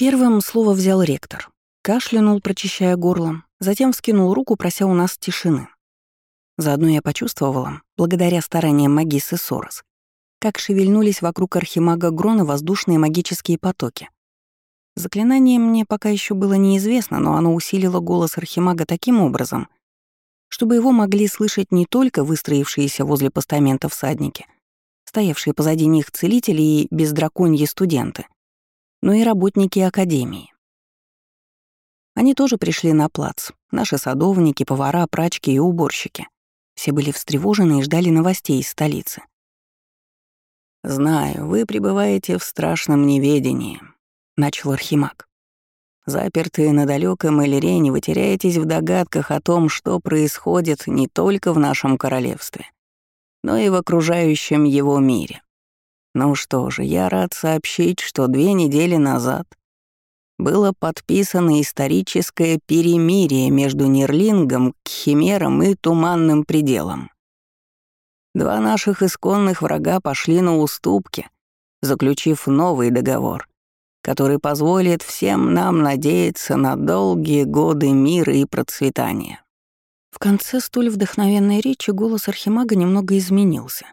Первым слово взял ректор. Кашлянул, прочищая горло, затем вскинул руку, прося у нас тишины. Заодно я почувствовала, благодаря стараниям магисы Сорос, как шевельнулись вокруг архимага Грона воздушные магические потоки. Заклинание мне пока еще было неизвестно, но оно усилило голос архимага таким образом, чтобы его могли слышать не только выстроившиеся возле постамента всадники, стоявшие позади них целители и бездраконьи студенты, но и работники Академии. Они тоже пришли на плац, наши садовники, повара, прачки и уборщики. Все были встревожены и ждали новостей из столицы. «Знаю, вы пребываете в страшном неведении», — начал Архимаг. «Запертые на далеком Элирене, вы теряетесь в догадках о том, что происходит не только в нашем королевстве, но и в окружающем его мире. Ну что же, я рад сообщить, что две недели назад было подписано историческое перемирие между Нерлингом, Кхимером и Туманным пределом. Два наших исконных врага пошли на уступки, заключив новый договор, который позволит всем нам надеяться на долгие годы мира и процветания. В конце столь вдохновенной речи голос Архимага немного изменился.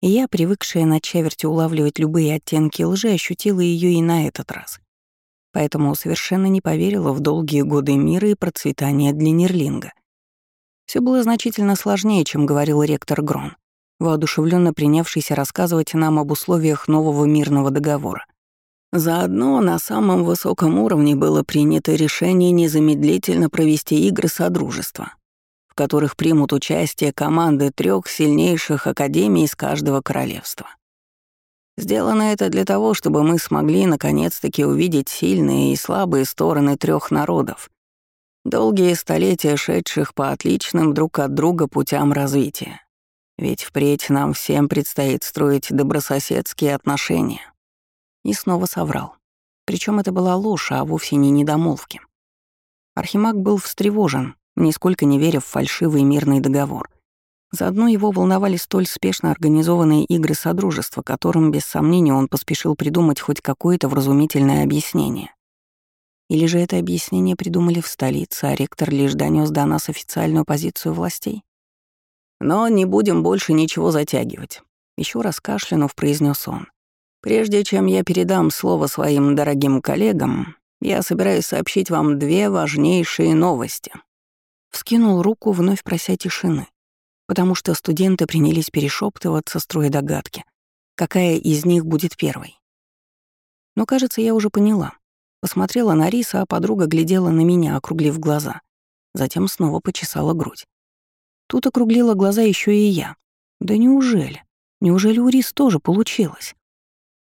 И я, привыкшая на чаверти улавливать любые оттенки лжи, ощутила ее и на этот раз. Поэтому совершенно не поверила в долгие годы мира и процветания для Нерлинга. Все было значительно сложнее, чем говорил ректор Грон, воодушевленно принявшийся рассказывать нам об условиях нового мирного договора. Заодно на самом высоком уровне было принято решение незамедлительно провести игры Содружества, которых примут участие команды трех сильнейших академий из каждого королевства. Сделано это для того, чтобы мы смогли наконец-таки увидеть сильные и слабые стороны трех народов, Долгие столетия, шедших по отличным друг от друга путям развития. Ведь впредь нам всем предстоит строить добрососедские отношения. И снова соврал. Причем это была ложь, а вовсе не недомолвки. Архимаг был встревожен, нисколько не веря в фальшивый мирный договор. Заодно его волновали столь спешно организованные игры Содружества, которым, без сомнения, он поспешил придумать хоть какое-то вразумительное объяснение. Или же это объяснение придумали в столице, а ректор лишь донес до нас официальную позицию властей? Но не будем больше ничего затягивать. Еще раз кашлянув, произнес он. Прежде чем я передам слово своим дорогим коллегам, я собираюсь сообщить вам две важнейшие новости. Вскинул руку, вновь прося тишины, потому что студенты принялись перешептываться, строя догадки, какая из них будет первой. Но, кажется, я уже поняла. Посмотрела на Риса, а подруга глядела на меня, округлив глаза. Затем снова почесала грудь. Тут округлила глаза еще и я. Да неужели? Неужели у Рис тоже получилось?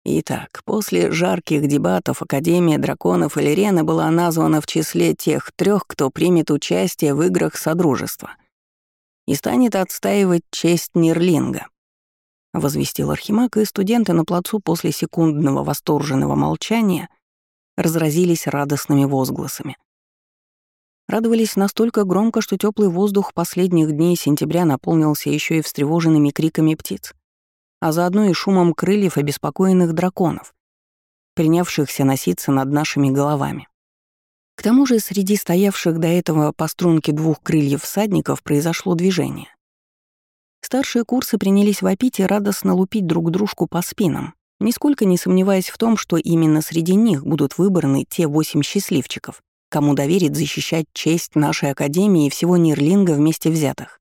Итак, после жарких дебатов Академия драконов Элирены была названа в числе тех трех, кто примет участие в играх Содружества и станет отстаивать честь Нерлинга. Возвестил Архимаг, и студенты на плацу после секундного восторженного молчания разразились радостными возгласами. Радовались настолько громко, что теплый воздух последних дней сентября наполнился еще и встревоженными криками птиц, а заодно и шумом крыльев обеспокоенных драконов, принявшихся носиться над нашими головами. К тому же среди стоявших до этого по струнке двух крыльев всадников произошло движение. Старшие курсы принялись вопить и радостно лупить друг дружку по спинам, нисколько не сомневаясь в том, что именно среди них будут выбраны те восемь счастливчиков, кому доверит защищать честь нашей Академии и всего Нирлинга вместе взятых.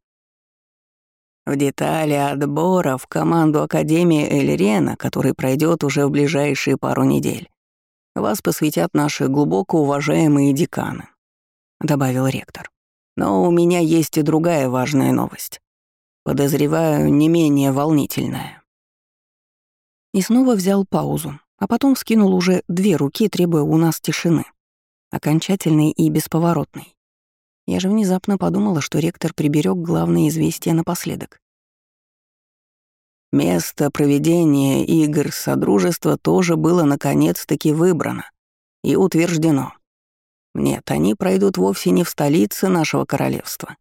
В детали отбора в команду Академии Эльрена, который пройдет уже в ближайшие пару недель, вас посвятят наши глубоко уважаемые деканы», — добавил ректор. «Но у меня есть и другая важная новость. Подозреваю, не менее волнительная». И снова взял паузу, а потом вскинул уже две руки, требуя у нас тишины. Окончательной и бесповоротной. Я же внезапно подумала, что ректор приберег главное известие напоследок. Место проведения игр Содружества тоже было наконец-таки выбрано и утверждено. Нет, они пройдут вовсе не в столице нашего королевства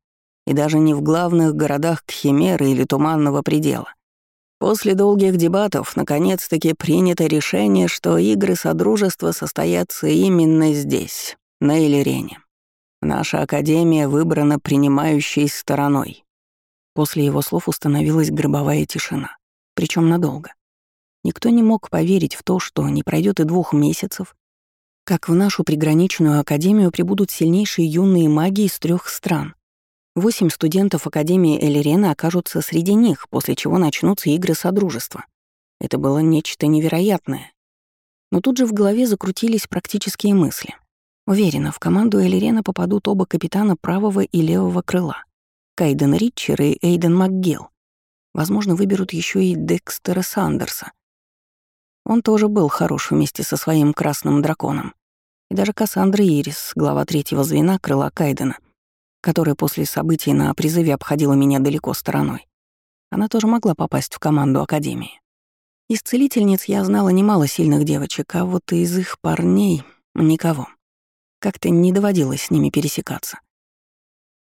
и даже не в главных городах Кхимеры или Туманного предела, После долгих дебатов наконец-таки принято решение, что игры Содружества состоятся именно здесь, на Элирене. Наша Академия выбрана принимающей стороной. После его слов установилась гробовая тишина, причем надолго. Никто не мог поверить в то, что не пройдет и двух месяцев, как в нашу приграничную академию прибудут сильнейшие юные маги из трех стран. Восемь студентов Академии Элерена окажутся среди них, после чего начнутся игры Содружества. Это было нечто невероятное. Но тут же в голове закрутились практические мысли. Уверена, в команду Элерена попадут оба капитана правого и левого крыла. Кайден Ритчер и Эйден МакГилл. Возможно, выберут еще и Декстера Сандерса. Он тоже был хорош вместе со своим красным драконом. И даже Кассандра Ирис, глава третьего звена крыла Кайдена, которая после событий на призыве обходила меня далеко стороной. Она тоже могла попасть в команду Академии. Из целительниц я знала немало сильных девочек, а вот из их парней — никого. Как-то не доводилось с ними пересекаться.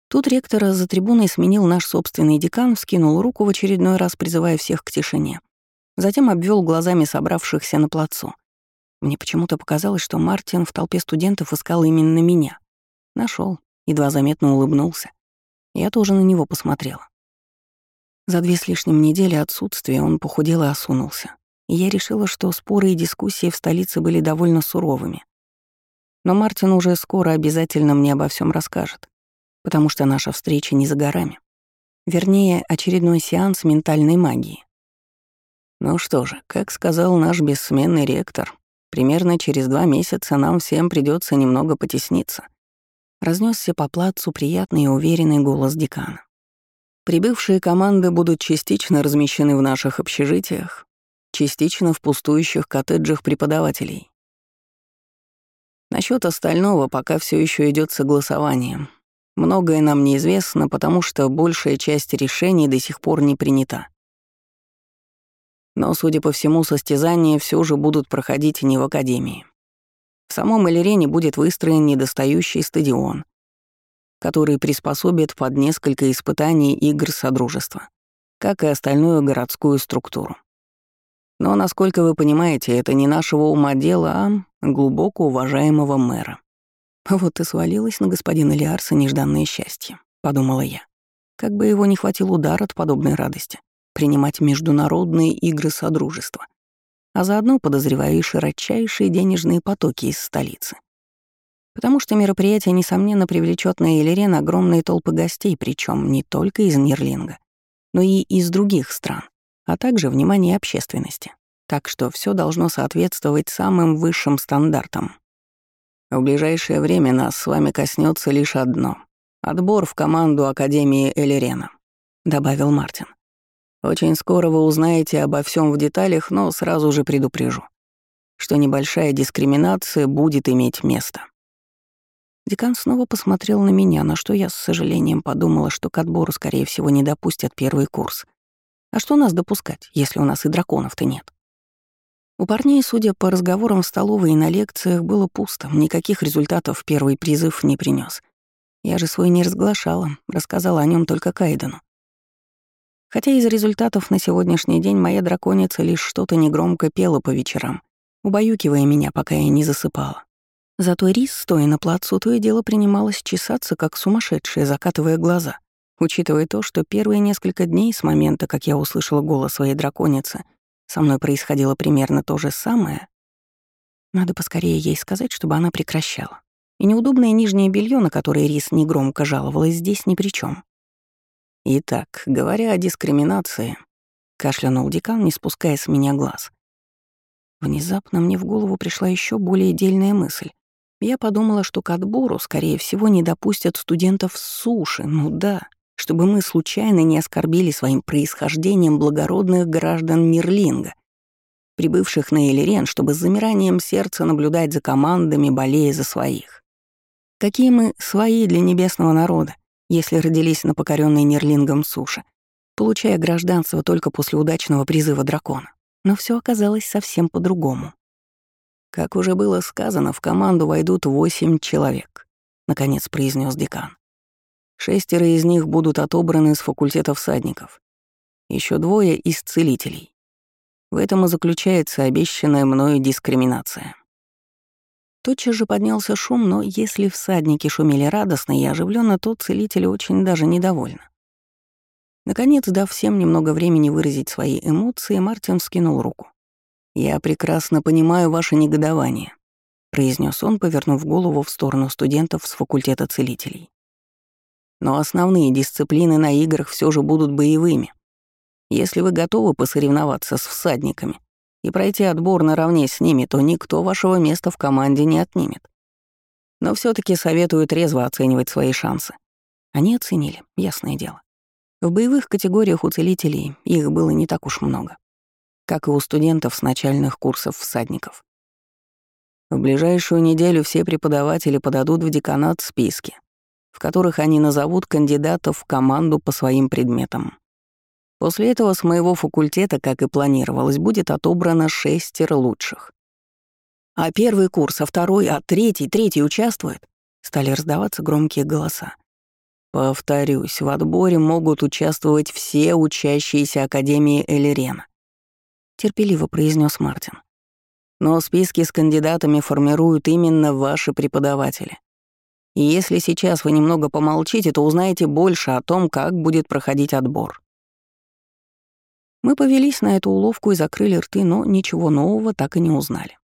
Тут ректора за трибуной сменил наш собственный декан, вскинул руку в очередной раз, призывая всех к тишине. Затем обвел глазами собравшихся на плацу. Мне почему-то показалось, что Мартин в толпе студентов искал именно меня. Нашел, едва заметно улыбнулся. Я тоже на него посмотрела. За две с лишним недели отсутствия он похудел и осунулся. И я решила, что споры и дискуссии в столице были довольно суровыми. Но Мартин уже скоро обязательно мне обо всем расскажет, потому что наша встреча не за горами. Вернее, очередной сеанс ментальной магии. Ну что же, как сказал наш бессменный ректор, примерно через два месяца нам всем придется немного потесниться разнесся по плацу приятный и уверенный голос декана. Прибывшие команды будут частично размещены в наших общежитиях, частично в пустующих коттеджах преподавателей. Насчет остального пока все еще идет согласование. Многое нам неизвестно, потому что большая часть решений до сих пор не принята. Но, судя по всему, состязания все же будут проходить не в Академии. В самом Элерене будет выстроен недостающий стадион, который приспособит под несколько испытаний игр Содружества, как и остальную городскую структуру. Но, насколько вы понимаете, это не нашего ума дело, а глубоко уважаемого мэра. Вот и свалилось на господина Лиарса нежданное счастье, подумала я. Как бы его не хватил удар от подобной радости, принимать международные игры Содружества а заодно подозреваю и широчайшие денежные потоки из столицы. Потому что мероприятие, несомненно, привлечет на Элерен огромные толпы гостей, причем не только из Нирлинга, но и из других стран, а также внимание общественности. Так что все должно соответствовать самым высшим стандартам. В ближайшее время нас с вами коснется лишь одно — отбор в команду Академии Элерена, добавил Мартин. Очень скоро вы узнаете обо всем в деталях, но сразу же предупрежу, что небольшая дискриминация будет иметь место. Декан снова посмотрел на меня, на что я с сожалением подумала, что к отбору, скорее всего, не допустят первый курс. А что нас допускать, если у нас и драконов-то нет? У парней, судя по разговорам в столовой и на лекциях, было пусто, никаких результатов первый призыв не принес. Я же свой не разглашала, рассказала о нем только Кайдену. Хотя из результатов на сегодняшний день моя драконица лишь что-то негромко пела по вечерам, убаюкивая меня, пока я не засыпала. Зато Рис, стоя на плацу, то и дело принималась чесаться, как сумасшедшая, закатывая глаза, учитывая то, что первые несколько дней с момента, как я услышала голос своей драконицы, со мной происходило примерно то же самое. Надо поскорее ей сказать, чтобы она прекращала. И неудобное нижнее белье, на которое Рис негромко жаловалась, здесь ни при чем. «Итак, говоря о дискриминации», — кашлянул декан, не спуская с меня глаз. Внезапно мне в голову пришла еще более дельная мысль. Я подумала, что к отбору, скорее всего, не допустят студентов с суши, ну да, чтобы мы случайно не оскорбили своим происхождением благородных граждан Мирлинга, прибывших на Элерен, чтобы с замиранием сердца наблюдать за командами, болея за своих. Какие мы свои для небесного народа, если родились на покоренной Нерлингом суше, получая гражданство только после удачного призыва дракона. Но все оказалось совсем по-другому. Как уже было сказано, в команду войдут восемь человек, наконец произнес декан. Шестеро из них будут отобраны с факультета всадников. Еще двое из целителей. В этом и заключается обещанная мною дискриминация. Тотчас же поднялся шум, но если всадники шумели радостно и оживленно, то целители очень даже недовольны. Наконец, дав всем немного времени выразить свои эмоции, Мартин вскинул руку. «Я прекрасно понимаю ваше негодование», — произнес он, повернув голову в сторону студентов с факультета целителей. «Но основные дисциплины на играх все же будут боевыми. Если вы готовы посоревноваться с всадниками и пройти отбор наравне с ними, то никто вашего места в команде не отнимет. Но все таки советую трезво оценивать свои шансы. Они оценили, ясное дело. В боевых категориях у целителей их было не так уж много, как и у студентов с начальных курсов всадников. В ближайшую неделю все преподаватели подадут в деканат списки, в которых они назовут кандидатов в команду по своим предметам. После этого с моего факультета, как и планировалось, будет отобрано шестеро лучших. А первый курс, а второй, а третий, третий участвует? Стали раздаваться громкие голоса. Повторюсь, в отборе могут участвовать все учащиеся Академии Элерена. Терпеливо произнес Мартин. Но списки с кандидатами формируют именно ваши преподаватели. И если сейчас вы немного помолчите, то узнаете больше о том, как будет проходить отбор. Мы повелись на эту уловку и закрыли рты, но ничего нового так и не узнали.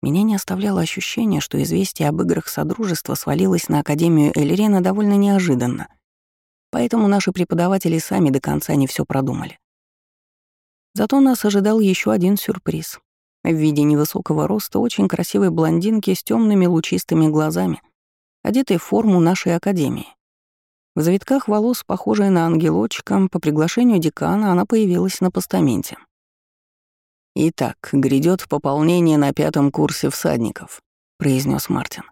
Меня не оставляло ощущение, что известие об играх Содружества свалилось на Академию Эльрена довольно неожиданно, поэтому наши преподаватели сами до конца не все продумали. Зато нас ожидал еще один сюрприз. В виде невысокого роста очень красивой блондинки с темными лучистыми глазами, одетой в форму нашей Академии. В завитках волос, похожая на ангелочка, по приглашению декана она появилась на постаменте. «Итак, грядет пополнение на пятом курсе всадников», — произнес Мартин.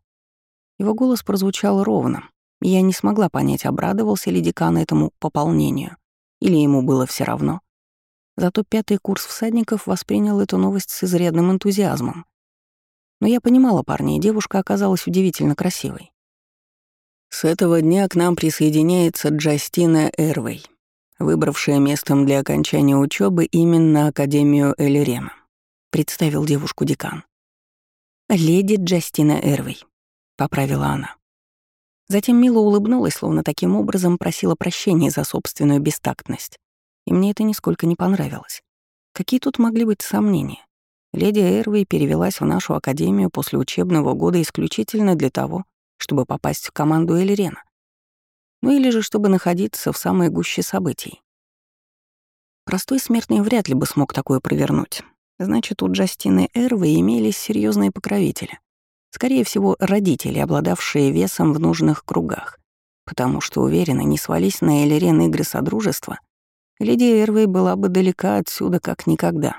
Его голос прозвучал ровно, и я не смогла понять, обрадовался ли декан этому пополнению, или ему было все равно. Зато пятый курс всадников воспринял эту новость с изрядным энтузиазмом. Но я понимала парня, и девушка оказалась удивительно красивой. С этого дня к нам присоединяется Джастина Эрвей, выбравшая местом для окончания учебы именно Академию Элерема, представил девушку декан. «Леди Джастина Эрвей», — поправила она. Затем мило улыбнулась, словно таким образом просила прощения за собственную бестактность. И мне это нисколько не понравилось. Какие тут могли быть сомнения? Леди Эрвей перевелась в нашу академию после учебного года исключительно для того, чтобы попасть в команду Эльрена. Ну или же чтобы находиться в самой гуще событий. Простой смертный вряд ли бы смог такое провернуть. Значит, у Джастины Эрвы имелись серьезные покровители. Скорее всего, родители, обладавшие весом в нужных кругах. Потому что, уверенно, не свались на Элерен игры Содружества, леди Эрвей была бы далека отсюда как никогда.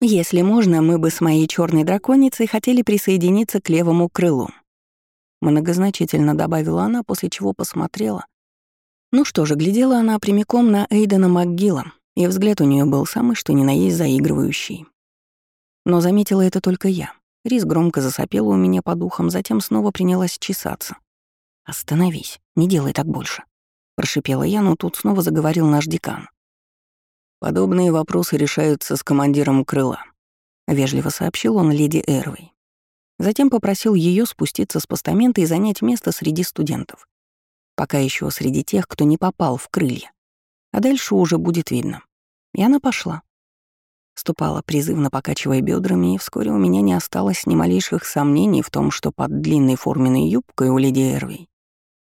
Если можно, мы бы с моей черной драконицей хотели присоединиться к левому крылу, Многозначительно добавила она, после чего посмотрела. Ну что же, глядела она прямиком на Эйдена МакГилла, и взгляд у нее был самый что ни на есть заигрывающий. Но заметила это только я. Рис громко засопела у меня по духам, затем снова принялась чесаться. «Остановись, не делай так больше», — прошипела я, но тут снова заговорил наш декан. «Подобные вопросы решаются с командиром крыла», — вежливо сообщил он леди Эрвей. Затем попросил ее спуститься с постамента и занять место среди студентов. Пока еще среди тех, кто не попал в крылья. А дальше уже будет видно. И она пошла. Ступала, призывно покачивая бедрами, и вскоре у меня не осталось ни малейших сомнений в том, что под длинной форменной юбкой у леди Эрвей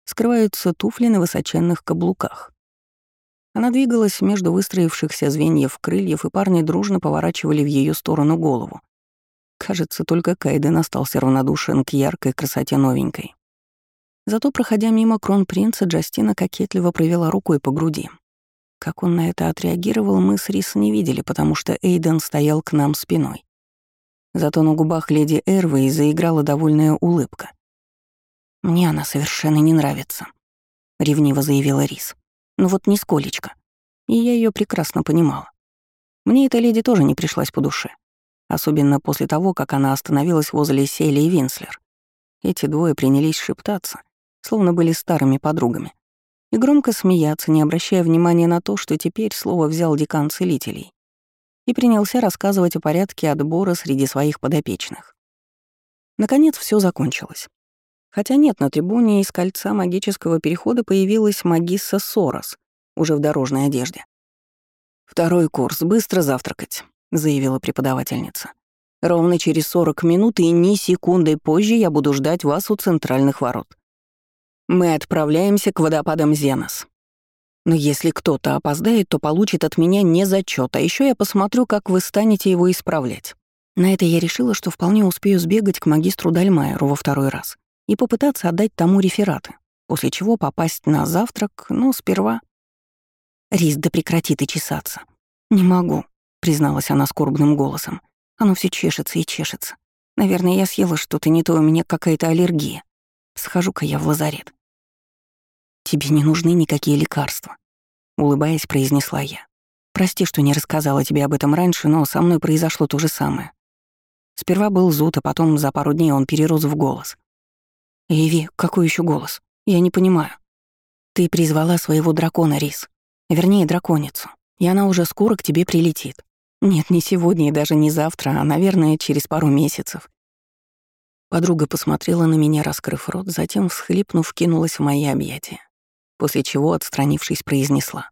скрываются туфли на высоченных каблуках. Она двигалась между выстроившихся звеньев крыльев, и парни дружно поворачивали в ее сторону голову, Кажется, только Кайден остался равнодушен к яркой красоте новенькой. Зато, проходя мимо кронпринца, Джастина кокетливо провела рукой по груди. Как он на это отреагировал, мы с Рис не видели, потому что Эйден стоял к нам спиной. Зато на губах леди Эрвы заиграла довольная улыбка. «Мне она совершенно не нравится», — ревниво заявила Рис. «Ну вот нисколечко». И я ее прекрасно понимала. Мне эта леди тоже не пришлась по душе особенно после того, как она остановилась возле Сели и Винслер. Эти двое принялись шептаться, словно были старыми подругами. и громко смеяться, не обращая внимания на то, что теперь слово взял декан целителей и принялся рассказывать о порядке отбора среди своих подопечных. Наконец все закончилось. Хотя нет, на трибуне из кольца магического перехода появилась магисса Сорос, уже в дорожной одежде. «Второй курс, быстро завтракать», — заявила преподавательница. «Ровно через 40 минут и ни секундой позже я буду ждать вас у центральных ворот. Мы отправляемся к водопадам Зенос. Но если кто-то опоздает, то получит от меня не зачет, а еще я посмотрю, как вы станете его исправлять». На это я решила, что вполне успею сбегать к магистру Дальмайеру во второй раз и попытаться отдать тому рефераты, после чего попасть на завтрак, но сперва... «Рис, да прекрати ты чесаться». «Не могу», — призналась она скорбным голосом. «Оно все чешется и чешется. Наверное, я съела что-то не то, у меня какая-то аллергия. Схожу-ка я в лазарет». «Тебе не нужны никакие лекарства», — улыбаясь, произнесла я. «Прости, что не рассказала тебе об этом раньше, но со мной произошло то же самое. Сперва был зуд, а потом за пару дней он перерос в голос. «Эви, какой еще голос? Я не понимаю. Ты призвала своего дракона, Рис. Вернее, драконицу. И она уже скоро к тебе прилетит. Нет, не сегодня и даже не завтра, а, наверное, через пару месяцев. Подруга посмотрела на меня, раскрыв рот, затем, всхлипнув, кинулась в мои объятия, после чего, отстранившись, произнесла.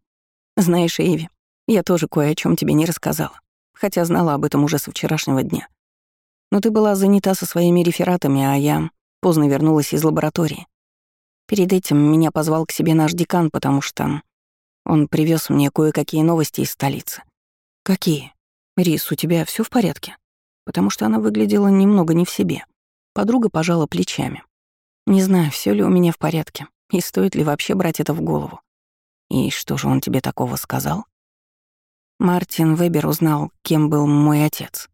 «Знаешь, Эви, я тоже кое о чем тебе не рассказала, хотя знала об этом уже со вчерашнего дня. Но ты была занята со своими рефератами, а я Поздно вернулась из лаборатории. Перед этим меня позвал к себе наш декан, потому что он привез мне кое-какие новости из столицы. Какие? Рис, у тебя все в порядке? Потому что она выглядела немного не в себе. Подруга пожала плечами. Не знаю, все ли у меня в порядке, и стоит ли вообще брать это в голову. И что же он тебе такого сказал? Мартин Вебер узнал, кем был мой отец.